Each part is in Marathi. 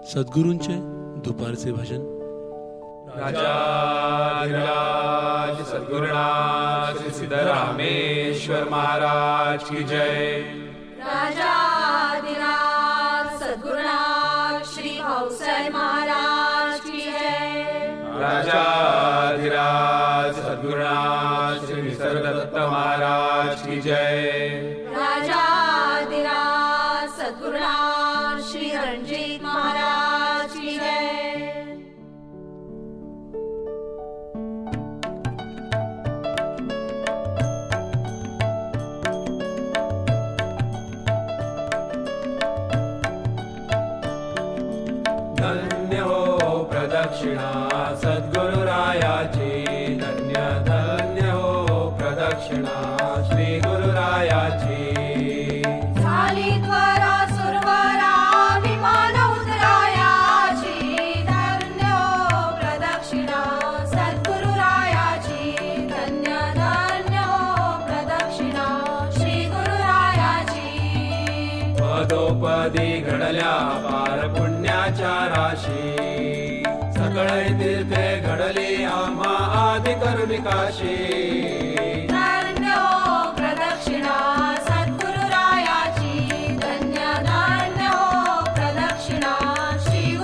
सद्गुरूंचे दुपारचे भजन. सद्गुरुनाथ श्री सिद्धरामेश्वर महाराज की जय. राजाधिराज सद्गुरुनाथ श्री भाऊसाहेब महाराज की जय. राजाधिराज सद्गुरुनाथ श्री निसर्गदत्त महाराज की जय. हा प्रदक्षिणा सद्गुरु प्रदक्षिणा श्री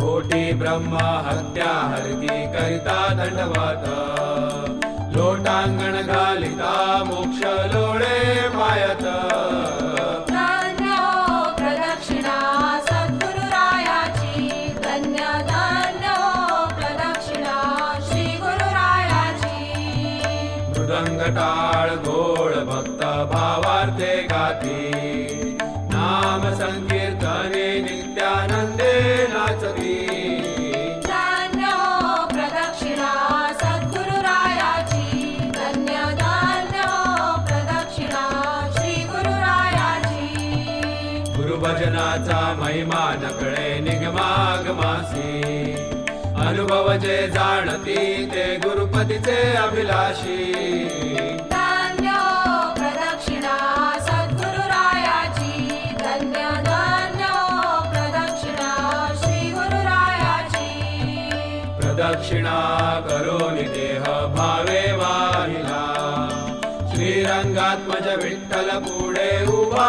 कोटी ब्रह्मा हत्या हरिकी करिता दण्डवात। लोटाङ्गण घालिता मोक्ष लोडे मायत। गुरुभजनाचा महिमा नकळे निगमागमासी. अनुभव जे जाणती ते गुरुपतीचे अभिलाषी. प्रदक्षिणा करोनि देह भावे वाहिला. श्रीरंगात्मज विठ्ठल पुढे उभा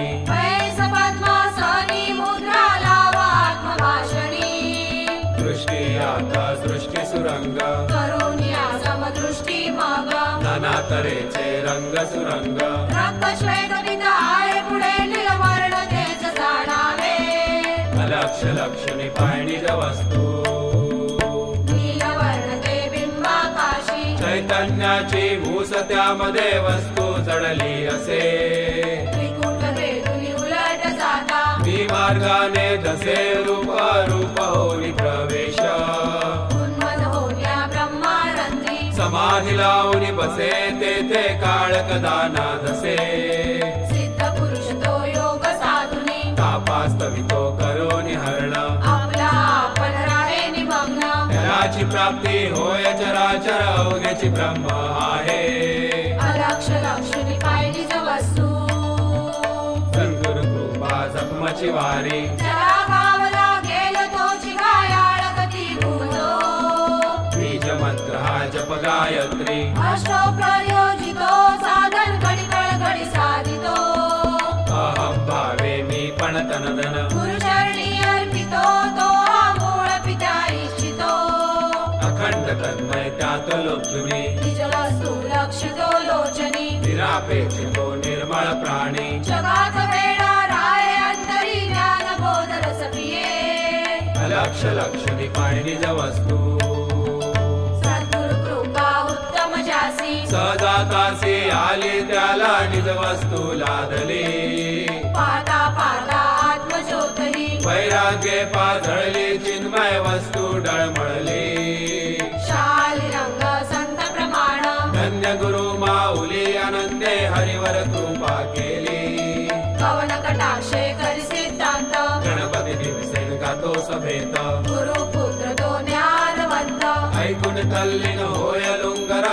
तऱ्हेचे रंग सुरंग. रक्त श्वेत आहे पुढे निलवर्ण तेज जाणावे अलक्ष लक्ष्मी पायणीज वस्तू. नीलवर्ण ते बिंबाकाशी. चैतन्याची मूस त्यामध्ये वस्तू जडली असे. त्रिकूट वेदुनी उलट जाता. मी मार्गाने जसे रूप रूप होली प्रवेश ब्रह्मारंधी समाधी लावून बसे तेथे काळक दाना दसे सिद्ध पुरुष तो योग साधुनी तापास्तवितो करोनि हरण। आपला आपण राहे निमग्न। त्याची प्राप्ती होय चराचर अवघ्याची ब्रह्म आहे। अलक्ष पायलीच वस्तू सद्गुरु कृपा जखमाची वारी गायत्री। अष्टो प्रयोजितो साधन घडी घडी साधितो। अहम भावे मी पण तन धन गुरुचरणी अर्पितो तो हा मूळ पिता इच्छितो। अखंड तन्मय त्यात लोचुनी। निज वस्तू लक्षितो लोचनी। निरापेक्षितो निर्मळ प्राणी। जगात वेळा राय अंतरी ज्ञान बोध रस पिये। लक्ष लक्ष पाणी वस्तू जातासी आले त्याला निज वस्तू लादले. पाता पाता आत्मज्योतनी वैराग्ये पाझळले चिन्मय वस्तू डळमळले. शाल रंग संत प्रमाण. धन्य गुरु माऊली आनंदे हरिवर कृपा केले. कवन कटाक्षे करी सिद्धांत. गणपती दिवसे गातो सभेत. गुरु पुत्र तो ज्ञानवंत ऐकून तल्लीन होय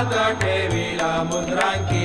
ेव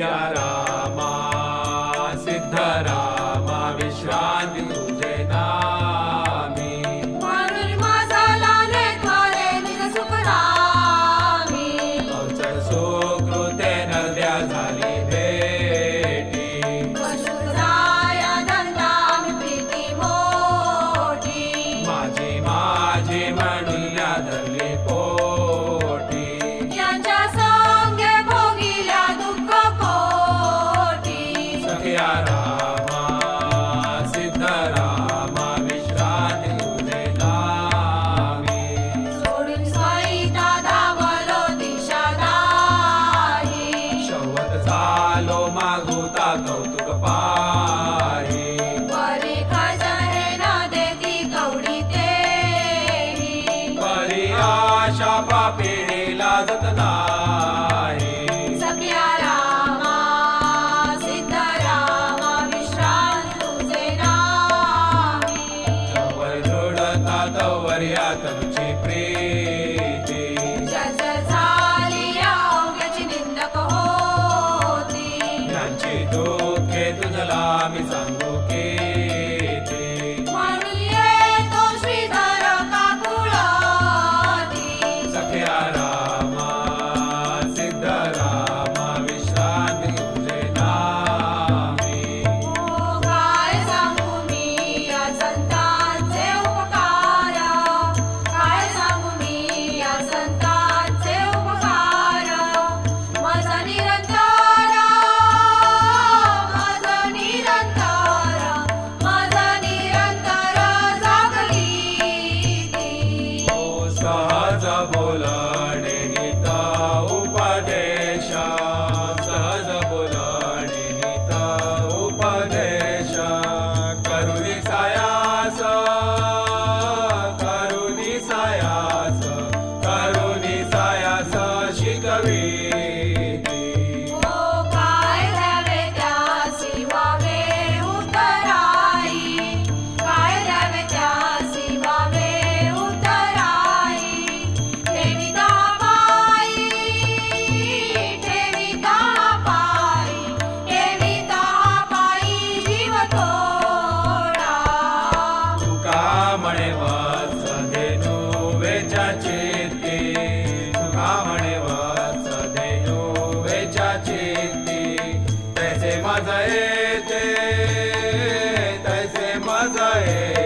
yeah, जाए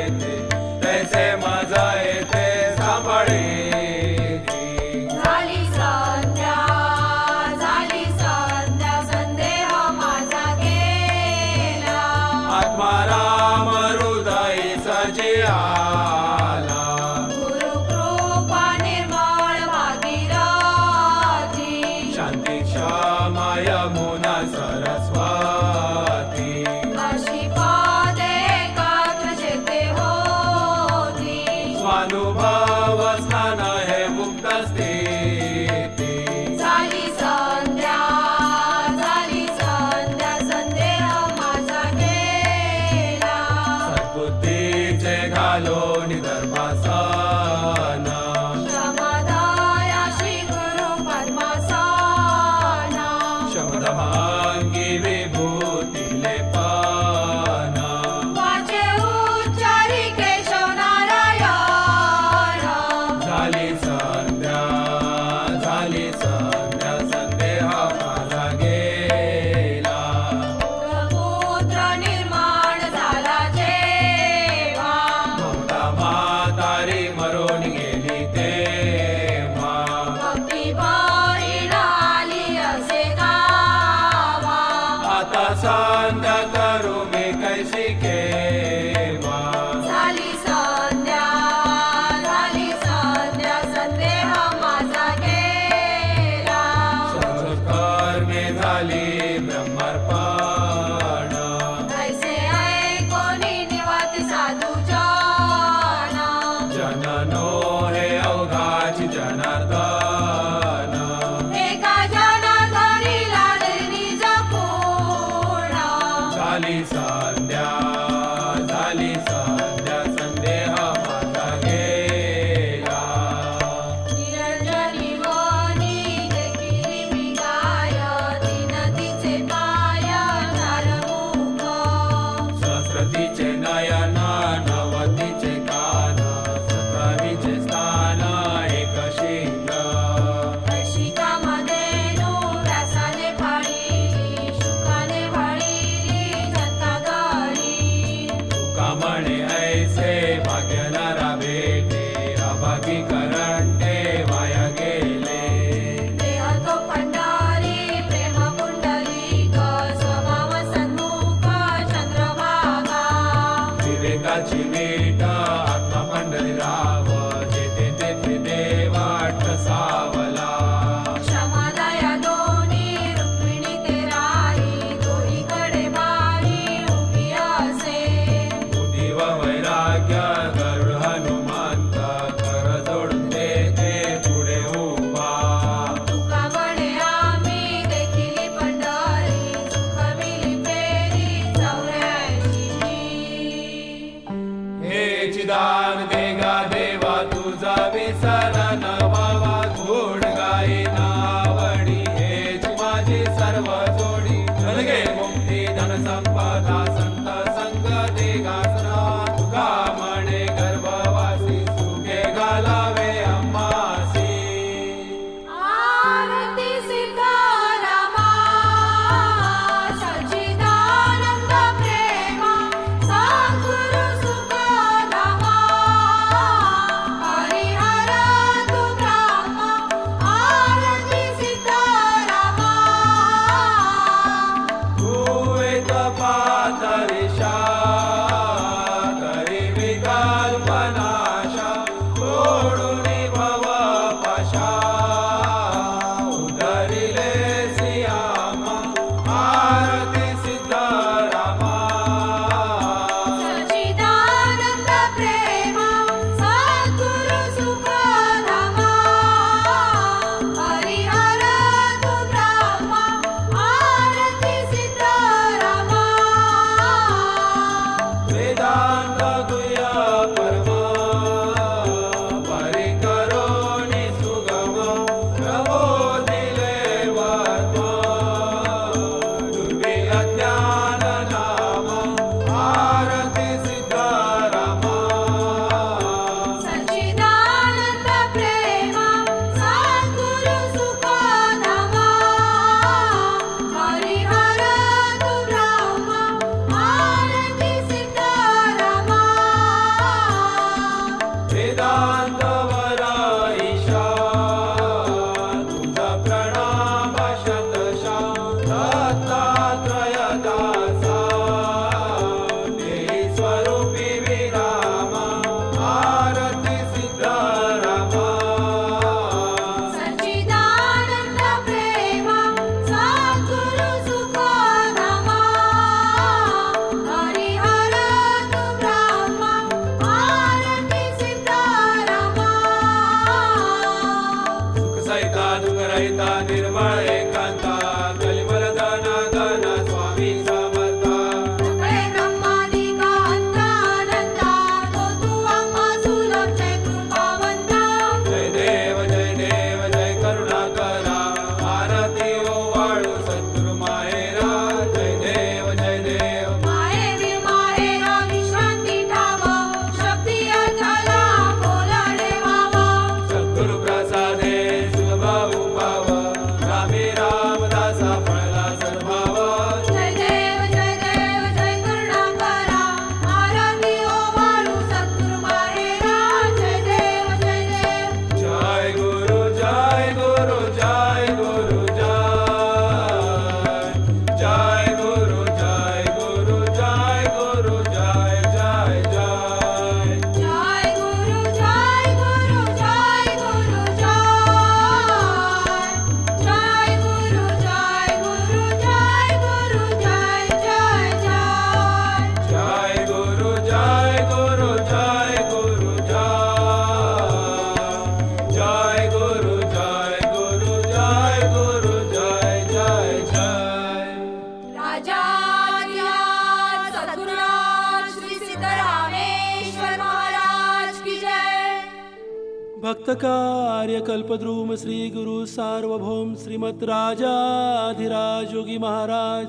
कार्य कल्पद्रूम श्रीगुरु सार्वभौम श्रीमत् राजाधिराजोगी महाराज।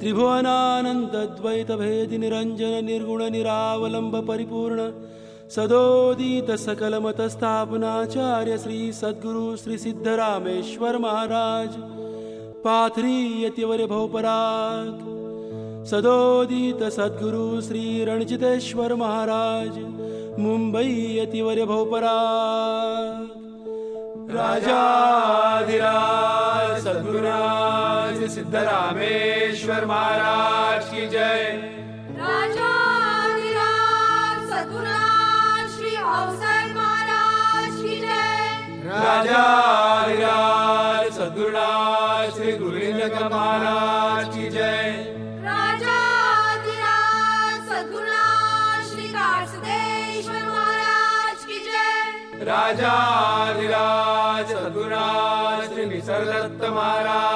त्रिभुवनानन्द द्वैतभेति निरञ्जन निर्गुण निरावलम्ब परिपूर्ण सदोदीत सकलमतस्थापनाचार्य श्री सद्गुरु श्री सिद्धरामेश्वर महाराज। पाथरीयतिवरे भोपराग् सदोदीत सद्गुरु श्रीरणचितेश्वर महाराज। मुंबई अतिवर भोपरा राजाधिरा सद्गुराज सिद्धरामेश्वर महाराज की जय। श्री महाराज की जय। राजाधिराज सद्गुराज श्री गोविंद महाराज जाधिराचतु निसर्दत्त महाराज।